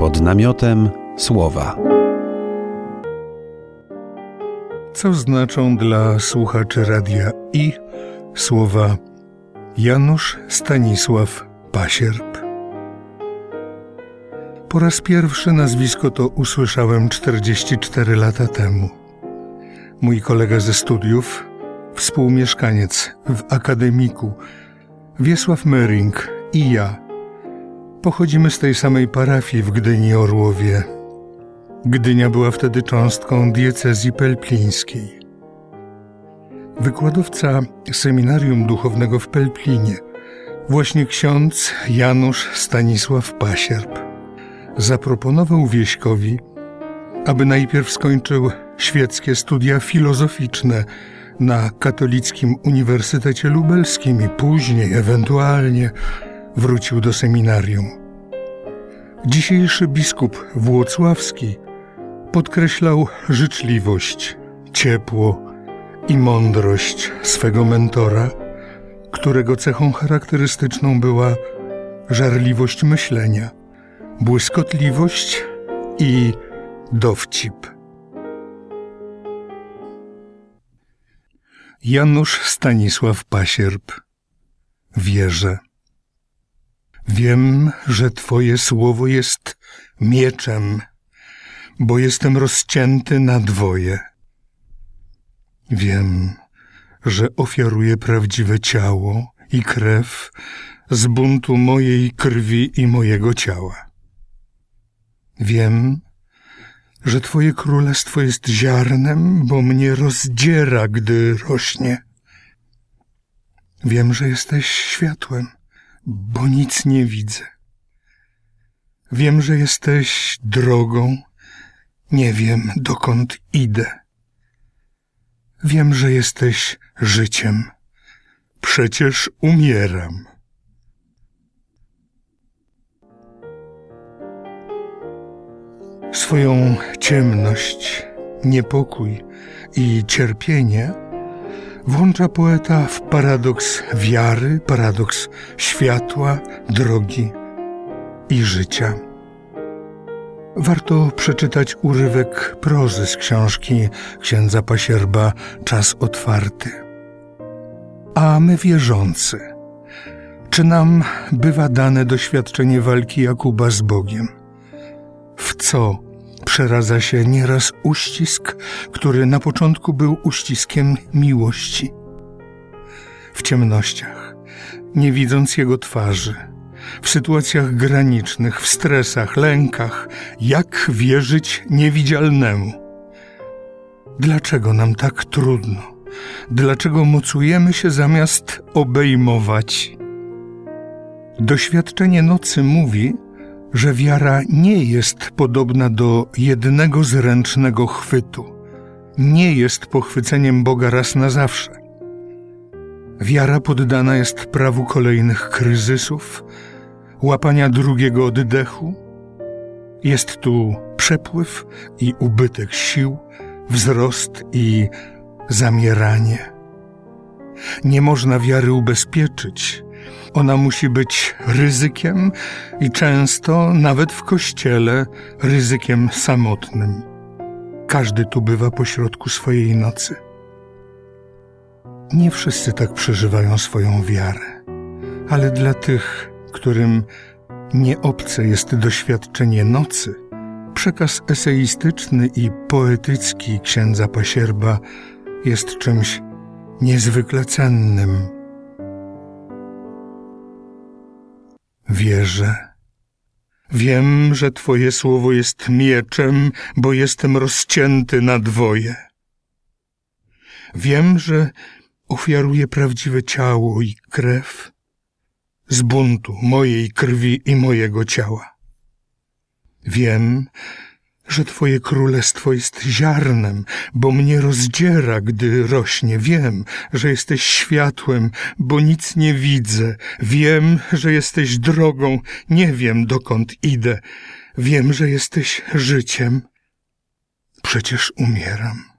Pod namiotem słowa. Co znaczą dla słuchaczy radia i słowa Janusz Stanisław Pasierb? Po raz pierwszy nazwisko to usłyszałem 44 lata temu. Mój kolega ze studiów, współmieszkaniec w akademiku, Wiesław Mering i ja pochodzimy z tej samej parafii w Gdyni Orłowie. Gdynia była wtedy cząstką diecezji pelplińskiej. Wykładowca seminarium duchownego w Pelplinie, właśnie ksiądz Janusz Stanisław Pasierb, zaproponował Wieśkowi, aby najpierw skończył świeckie studia filozoficzne na Katolickim Uniwersytecie Lubelskim i później, ewentualnie, wrócił do seminarium. Dzisiejszy biskup Włocławski podkreślał życzliwość, ciepło i mądrość swego mentora, którego cechą charakterystyczną była żarliwość myślenia, błyskotliwość i dowcip. Janusz Stanisław Pasierb Wierzę. Wiem, że Twoje słowo jest mieczem, bo jestem rozcięty na dwoje. Wiem, że ofiaruję prawdziwe ciało i krew z buntu mojej krwi i mojego ciała. Wiem, że Twoje królestwo jest ziarnem, bo mnie rozdziera, gdy rośnie. Wiem, że jesteś światłem, bo nic nie widzę. Wiem, że jesteś drogą, nie wiem, dokąd idę. Wiem, że jesteś życiem, przecież umieram. Swoją ciemność, niepokój i cierpienie włącza poeta w paradoks wiary, paradoks światła, drogi i życia. Warto przeczytać urywek prozy z książki księdza Pasierba Czas otwarty. A my wierzący, czy nam bywa dane doświadczenie walki Jakuba z Bogiem? W co przeradza się nieraz uścisk, który na początku był uściskiem miłości? W ciemnościach, nie widząc jego twarzy, w sytuacjach granicznych, w stresach, lękach, jak wierzyć niewidzialnemu? Dlaczego nam tak trudno? Dlaczego mocujemy się zamiast obejmować? Doświadczenie nocy mówi, że wiara nie jest podobna do jednego zręcznego chwytu, nie jest pochwyceniem Boga raz na zawsze. Wiara poddana jest prawu kolejnych kryzysów, łapania drugiego oddechu. Jest tu przepływ i ubytek sił, wzrost i zamieranie. Nie można wiary ubezpieczyć, ona musi być ryzykiem i często, nawet w kościele, ryzykiem samotnym. Każdy tu bywa pośrodku swojej nocy. Nie wszyscy tak przeżywają swoją wiarę, ale dla tych, którym nie obce jest doświadczenie nocy, przekaz eseistyczny i poetycki księdza Pasierba jest czymś niezwykle cennym Wierzę. Wiem, że Twoje słowo jest mieczem, bo jestem rozcięty na dwoje. Wiem, że ofiaruję prawdziwe ciało i krew z buntu mojej krwi i mojego ciała. Wiem, że Twoje królestwo jest ziarnem, bo mnie rozdziera, gdy rośnie. Wiem, że jesteś światłem, bo nic nie widzę. Wiem, że jesteś drogą, nie wiem dokąd idę. Wiem, że jesteś życiem. Przecież umieram.